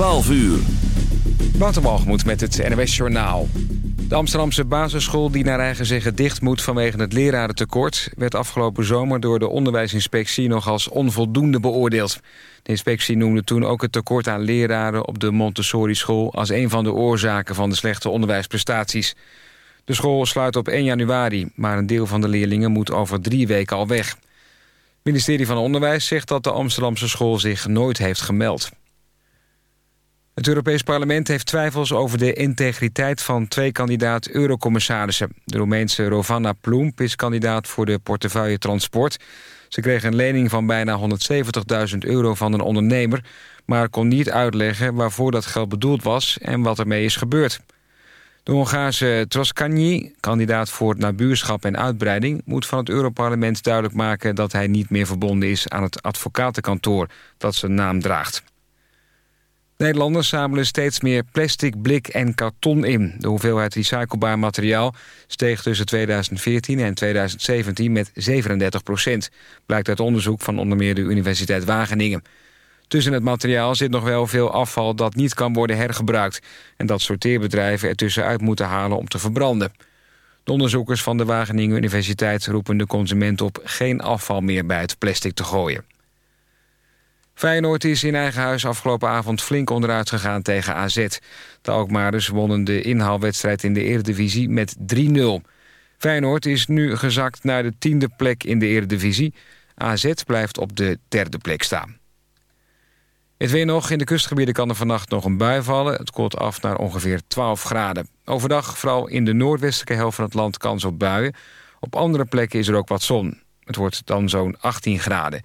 12 uur. Waterwalgemoed met het NWS Journaal. De Amsterdamse basisschool die naar eigen zeggen dicht moet vanwege het lerarentekort... werd afgelopen zomer door de onderwijsinspectie nog als onvoldoende beoordeeld. De inspectie noemde toen ook het tekort aan leraren op de Montessori-school... als een van de oorzaken van de slechte onderwijsprestaties. De school sluit op 1 januari, maar een deel van de leerlingen moet over drie weken al weg. Het ministerie van Onderwijs zegt dat de Amsterdamse school zich nooit heeft gemeld. Het Europees Parlement heeft twijfels over de integriteit van twee kandidaat-eurocommissarissen. De Roemeense Rovana Plump is kandidaat voor de portefeuille transport. Ze kreeg een lening van bijna 170.000 euro van een ondernemer... maar kon niet uitleggen waarvoor dat geld bedoeld was en wat ermee is gebeurd. De Hongaarse Troskanyi, kandidaat voor nabuurschap en uitbreiding... moet van het Europarlement duidelijk maken dat hij niet meer verbonden is... aan het advocatenkantoor dat zijn naam draagt. Nederlanders zamelen steeds meer plastic, blik en karton in. De hoeveelheid recyclebaar materiaal steeg tussen 2014 en 2017 met 37 procent. Blijkt uit onderzoek van onder meer de Universiteit Wageningen. Tussen het materiaal zit nog wel veel afval dat niet kan worden hergebruikt... en dat sorteerbedrijven er tussenuit moeten halen om te verbranden. De onderzoekers van de Wageningen Universiteit roepen de consument op... geen afval meer bij het plastic te gooien. Feyenoord is in eigen huis afgelopen avond flink onderuit gegaan tegen AZ. De Alkmaarders wonnen de inhaalwedstrijd in de Eredivisie met 3-0. Feyenoord is nu gezakt naar de tiende plek in de Eredivisie. AZ blijft op de derde plek staan. Het weer nog. In de kustgebieden kan er vannacht nog een bui vallen. Het koelt af naar ongeveer 12 graden. Overdag vooral in de noordwestelijke helft van het land kans op buien. Op andere plekken is er ook wat zon. Het wordt dan zo'n 18 graden.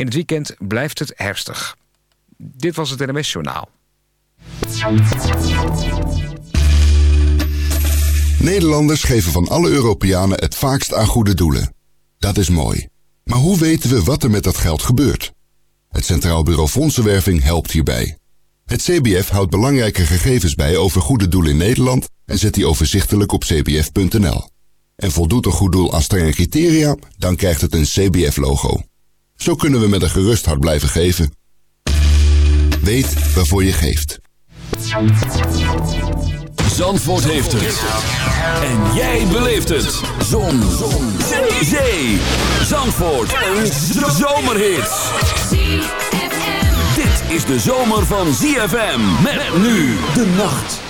In het weekend blijft het herfstig. Dit was het NMS Journaal. Nederlanders geven van alle Europeanen het vaakst aan goede doelen. Dat is mooi. Maar hoe weten we wat er met dat geld gebeurt? Het Centraal Bureau Fondsenwerving helpt hierbij. Het CBF houdt belangrijke gegevens bij over goede doelen in Nederland en zet die overzichtelijk op cbf.nl. En voldoet een goed doel aan strenge criteria, dan krijgt het een CBF-logo. Zo kunnen we met een gerust hart blijven geven. Weet waarvoor je geeft. Zandvoort heeft het. En jij beleeft het. Zon. Zon. Zee. Zee. Zandvoort. Een zomerhit. Dit is de zomer van ZFM. Met nu de nacht.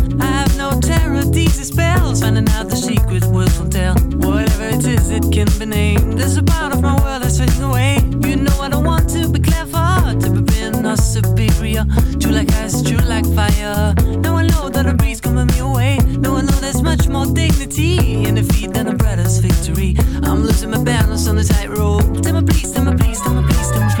Spells. Finding out the secret words tell. Whatever it is, it can be named. There's a part of my world that's fading away. You know I don't want to be clever, to be being not superior. True like ice, true like fire. Now I know that a breeze coming me away. Now I know there's much more dignity in defeat than a brother's victory. I'm losing my balance on the tightrope. Tell me please, tell me please, tell me please, tell me please.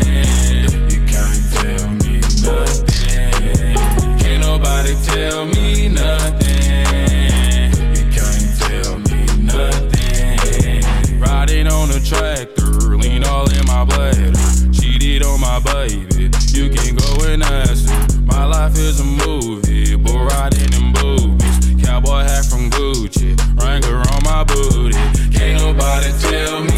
My. Cheated on my baby, you can go and ask her. My life is a movie, bull riding in boobies. Cowboy hat from Gucci, Wrangler on my booty. Can't nobody tell me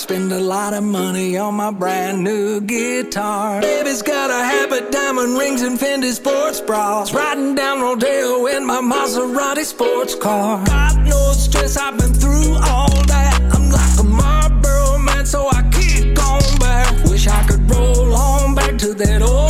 Spend a lot of money on my brand new guitar. Baby's got a habit, diamond rings, and Fendi sports bras. Riding down Rodeo in my Maserati sports car. Got no stress, I've been through all that. I'm like a Marlboro man, so I keep going back. Wish I could roll on back to that old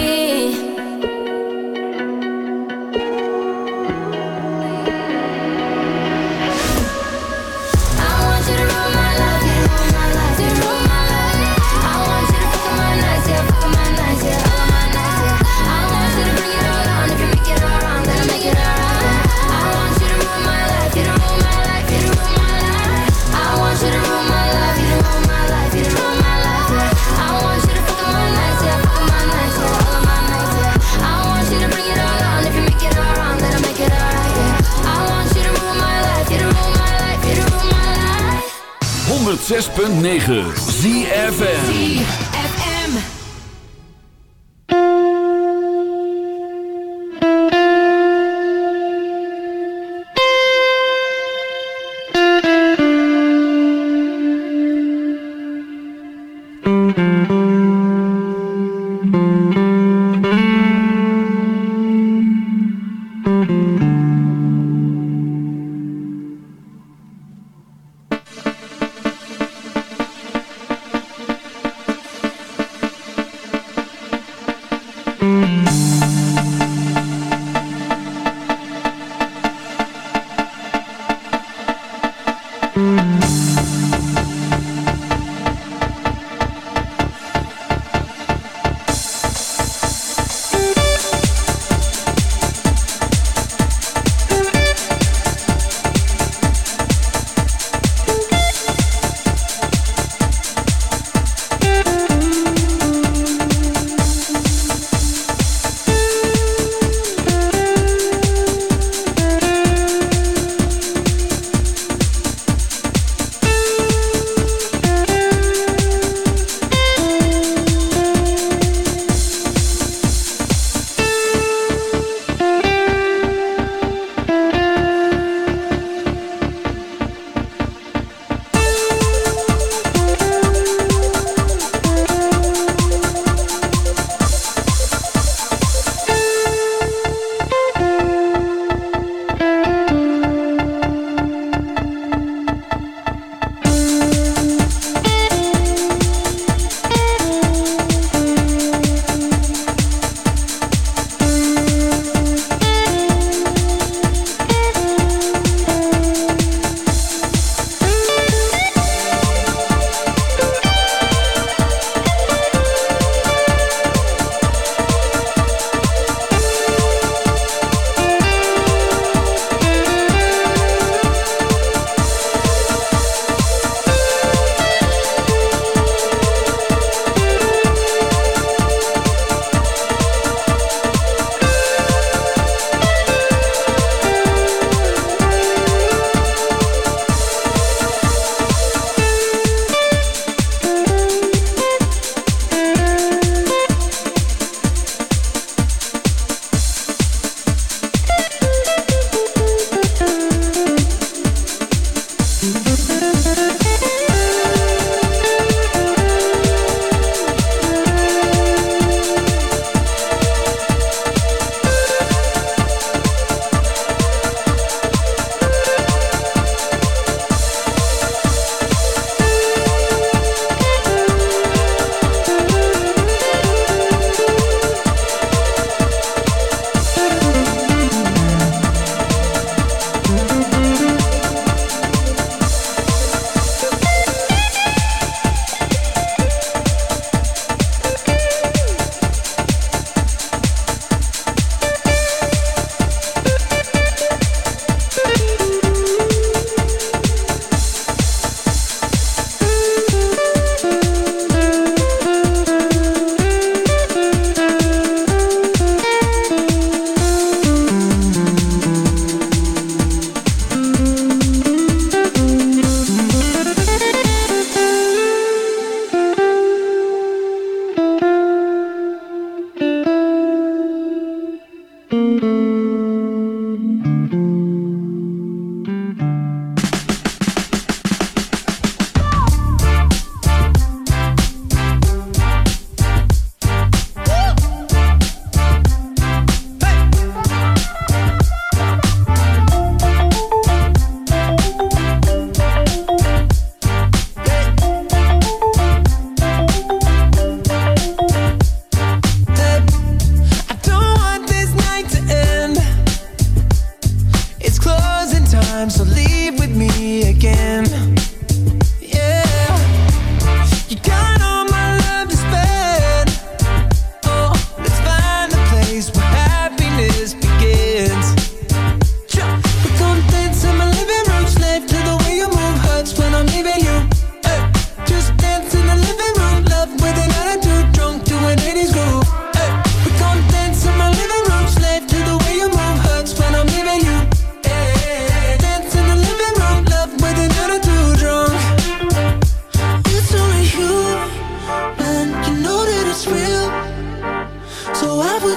106.9 ZFN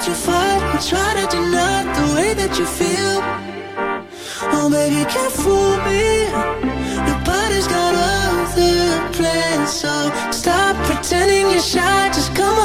you fight and try to deny the way that you feel. Oh, baby, can't fool me. Your body's got other plans, so stop pretending you're shy. Just come on.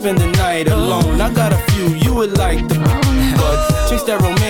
spend the night alone. I got a few you would like the but chicks that romance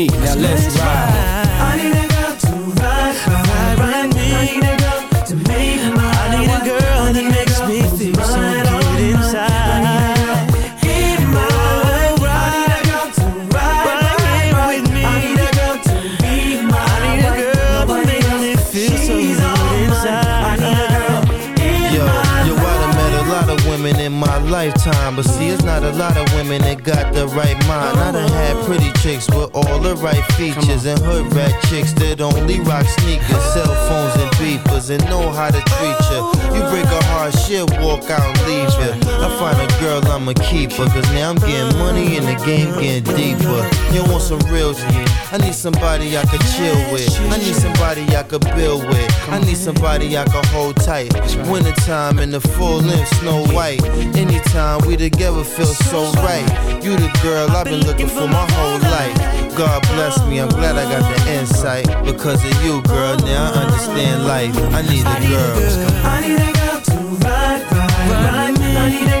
Now let's ride. I need a girl to ride, ride, ride. I lifetime, but see, it's not a lot of women that got the right mind. I done had pretty chicks with all the right features, and hood rat chicks that only rock sneakers, cell phones, and beepers, and know how to treat you. You break a heart, she'll walk out and leave you. I find a girl, I'ma keep her, cause now I'm getting money and the game getting deeper. You want some real shit? I need somebody I could chill with. I need somebody I could build with. I need somebody I could hold tight. Wintertime in the full length, snow white. Anytime we together feel so right. You the girl I've been looking for my whole life. God bless me, I'm glad I got the insight. Because of you, girl, now I understand life. I need a girl. I need a girl to ride, ride, ride. I need a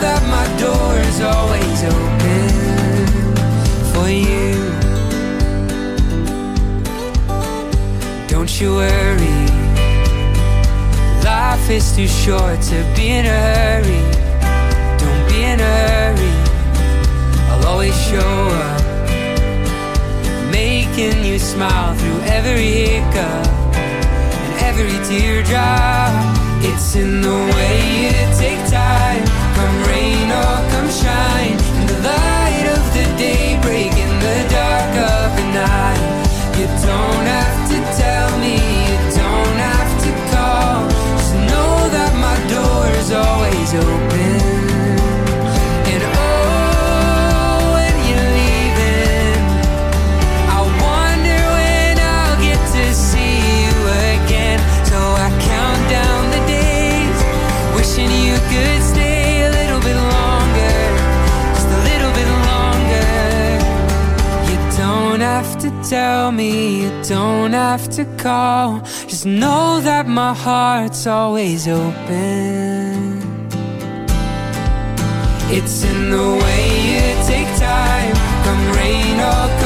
that my door is always open for you. Don't you worry, life is too short to be in a hurry. Don't be in a hurry, I'll always show up. Making you smile through every hiccup and every teardrop. It's in the way you take time. Come rain or come shine. In the light of the day, the dark of the night. You don't have tell me, you don't have to call. Just know that my heart's always open. It's in the way you take time. Come rain or come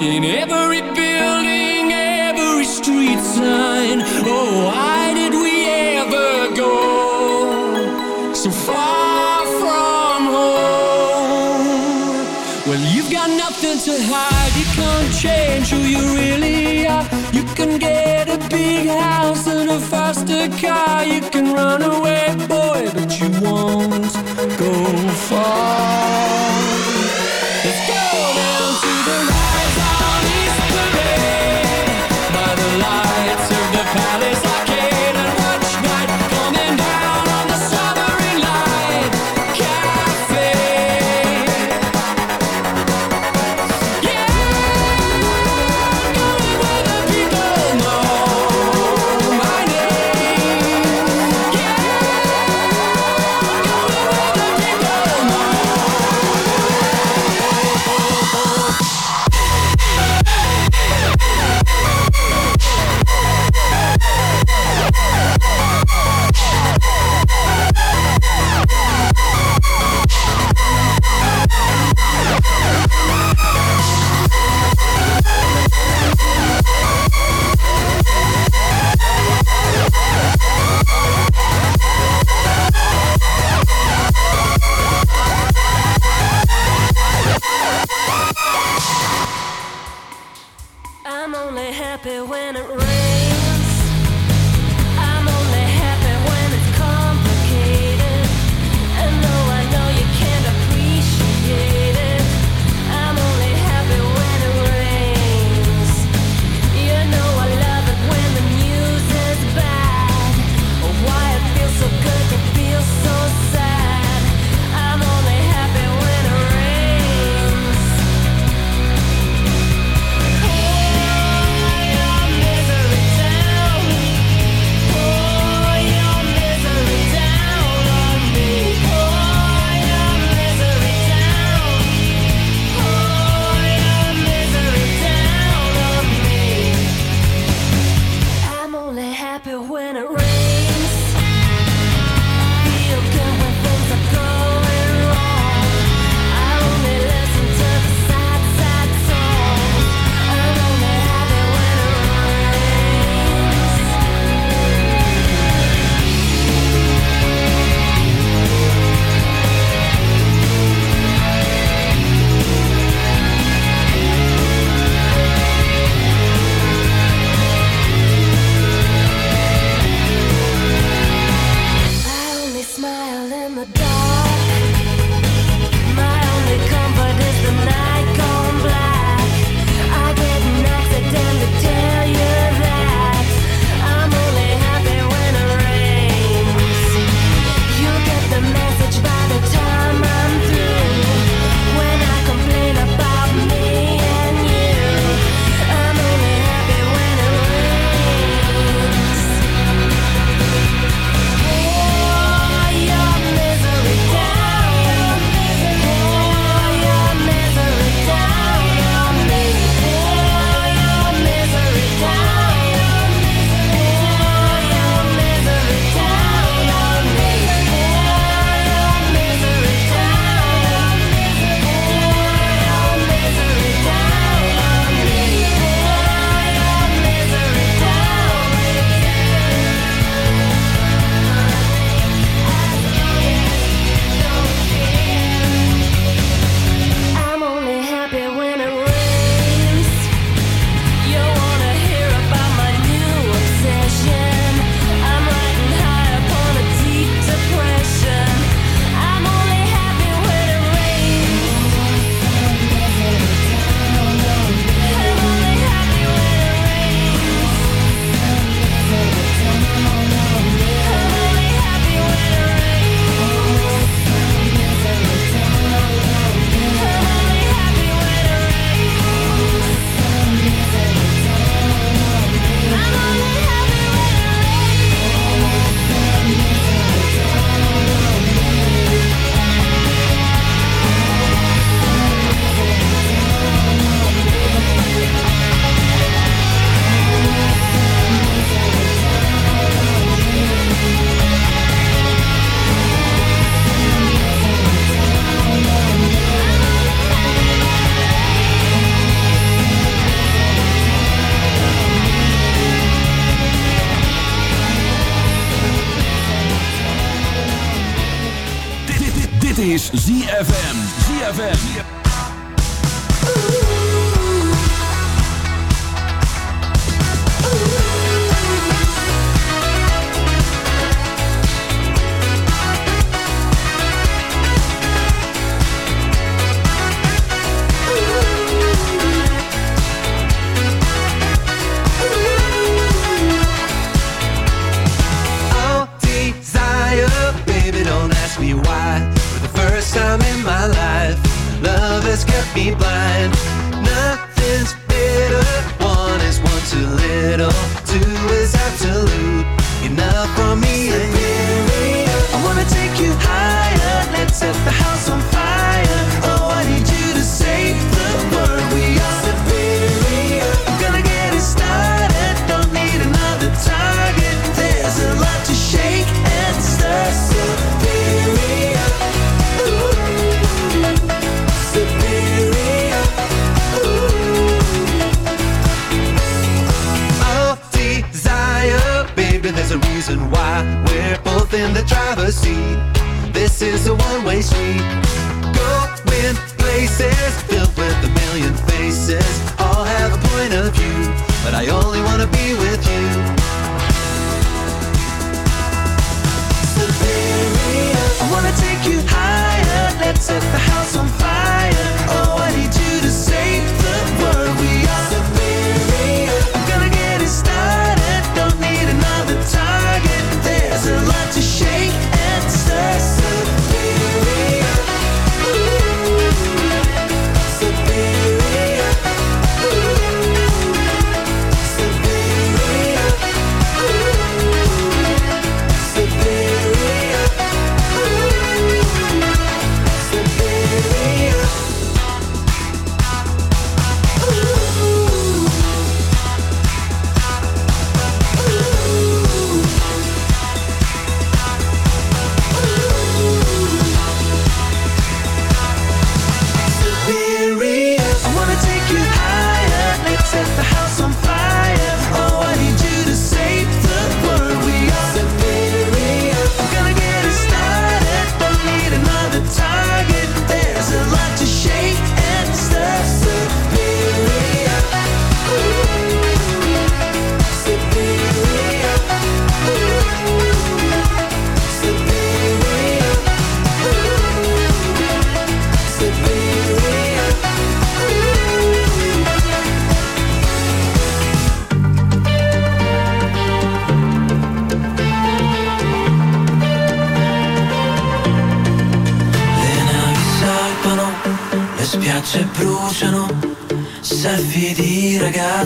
in every building, every street sign.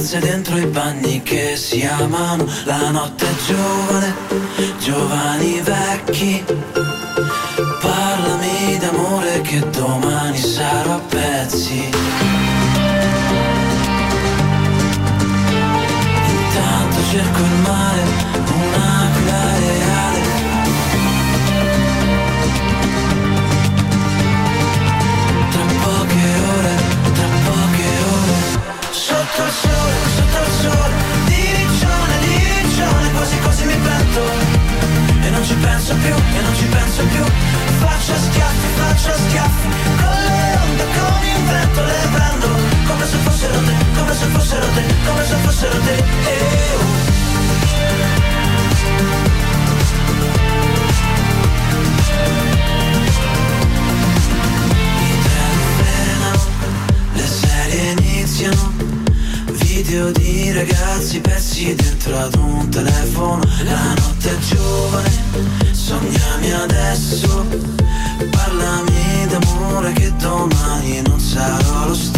Ragazze dentro i bagni che si amano. La notte è giovane, giovani fossero te, come se fossero te. Eh, oh. Le serie iniziano Video di ragazzi persi dentro ad un telefono La notte è giovane, sognami adesso Parlami d'amore che domani non sarò lo stesso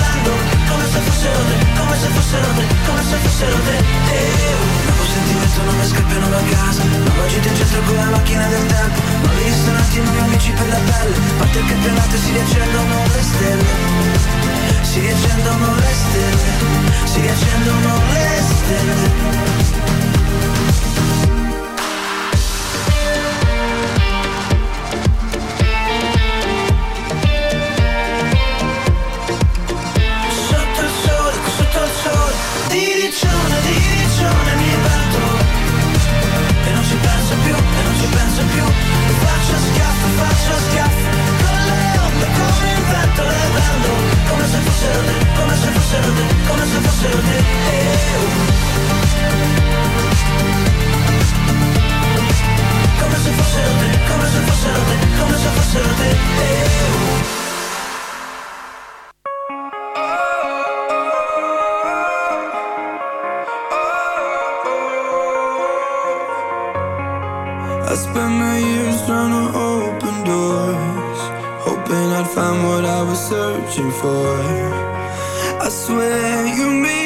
fossero te, come se fossero te, come se fossero te oh. Nuovo sentimento non mi scappiano da casa Nuova gita in centro con la macchina del tempo. Nuovi ristoranti, nuovi amici per la pelle. Parte il campionato e si riaccendono le stelle. Si riaccendono le stelle Si riaccendono le stelle fossero come se fossero te. Come se fossero te, come se fossero te, come se fossero te oh. I spent my years trying to open doors, hoping I'd find what I was searching for. Swear you made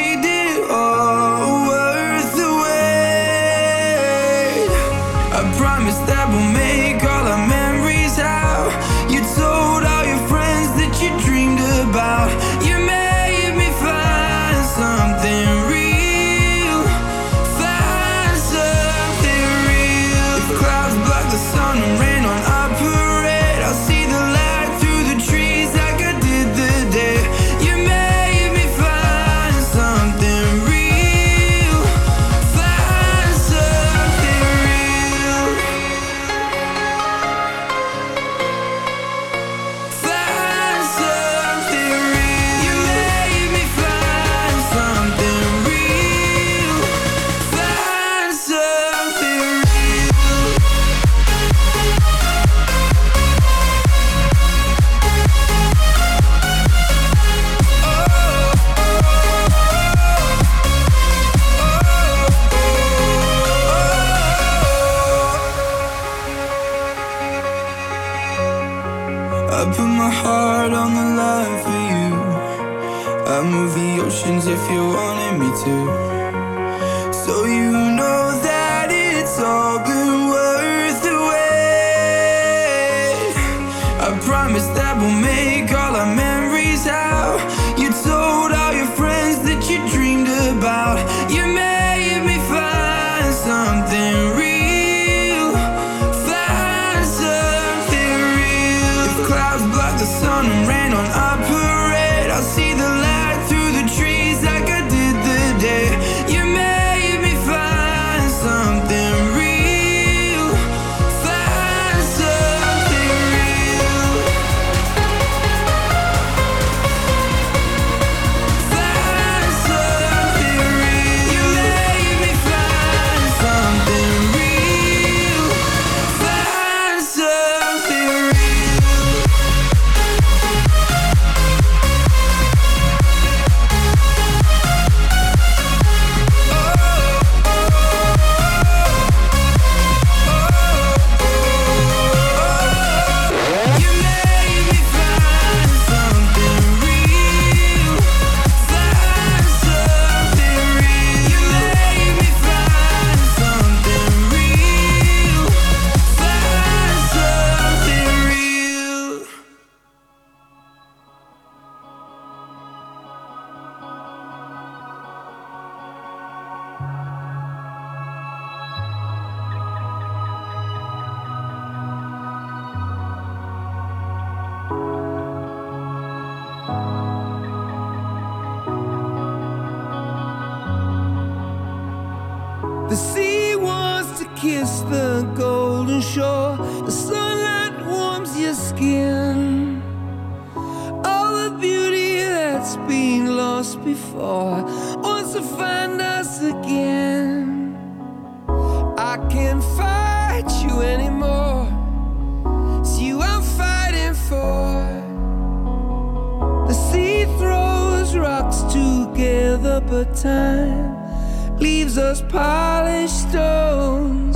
together, but time leaves us polished stones.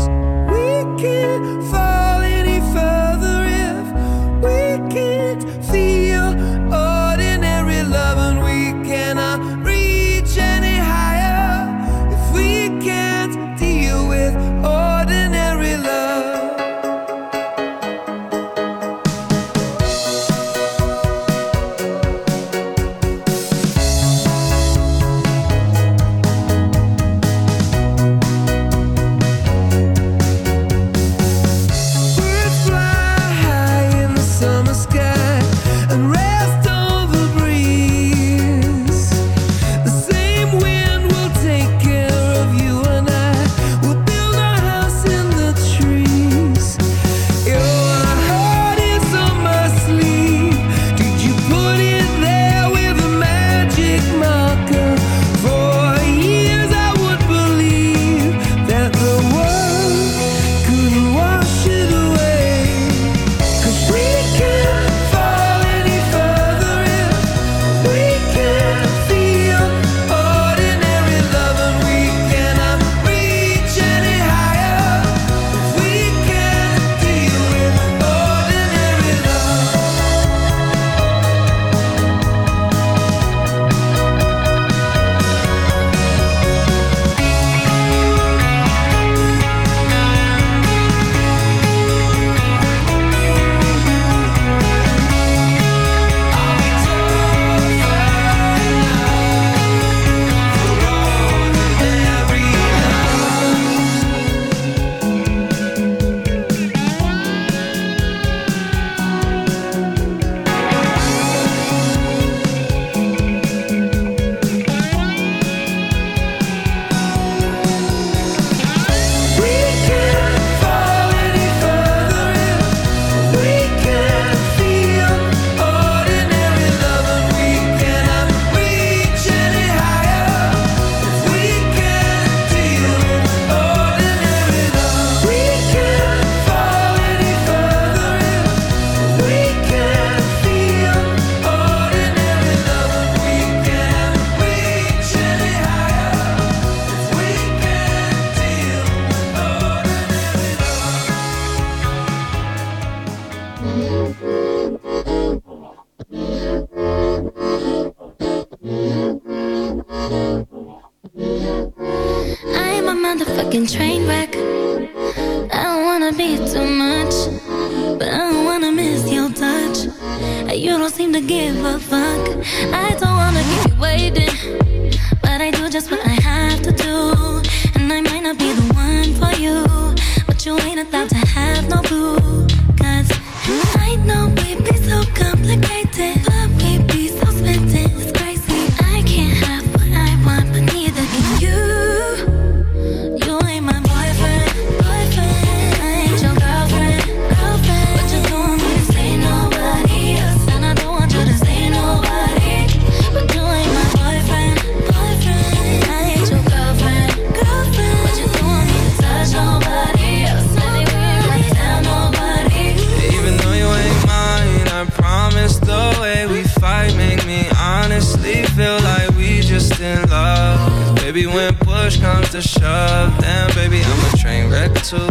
Way we fight make me honestly feel like we just in love. Cause baby, when push comes to shove, then baby, I'm a train wreck too.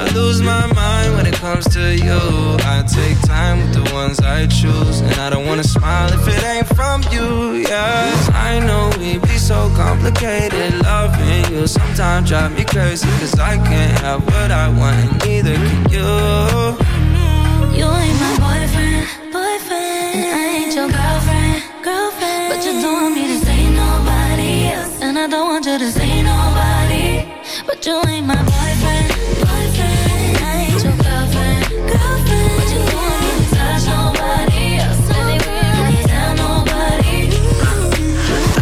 I lose my mind when it comes to you. I take time with the ones I choose, and I don't wanna smile if it ain't from you. Yeah, I know we be so complicated. Loving you sometimes drive me crazy, cause I can't have what I want, and neither can you. You ain't my boyfriend, boyfriend. I don't want you to see nobody. But you ain't my boyfriend, boyfriend. I ain't your girlfriend, girlfriend. But you don't wanna touch nobody else anywhere. I nobody.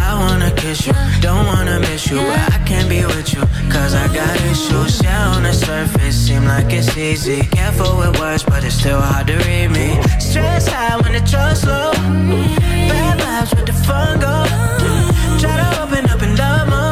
I wanna kiss you, don't wanna miss you But I can't be with you, cause I got issues. Yeah, on the surface, seem like it's easy. Careful with words, but it's still hard to read me. Stress high when the trust low. Bad vibes with the fun go Try to open up and love more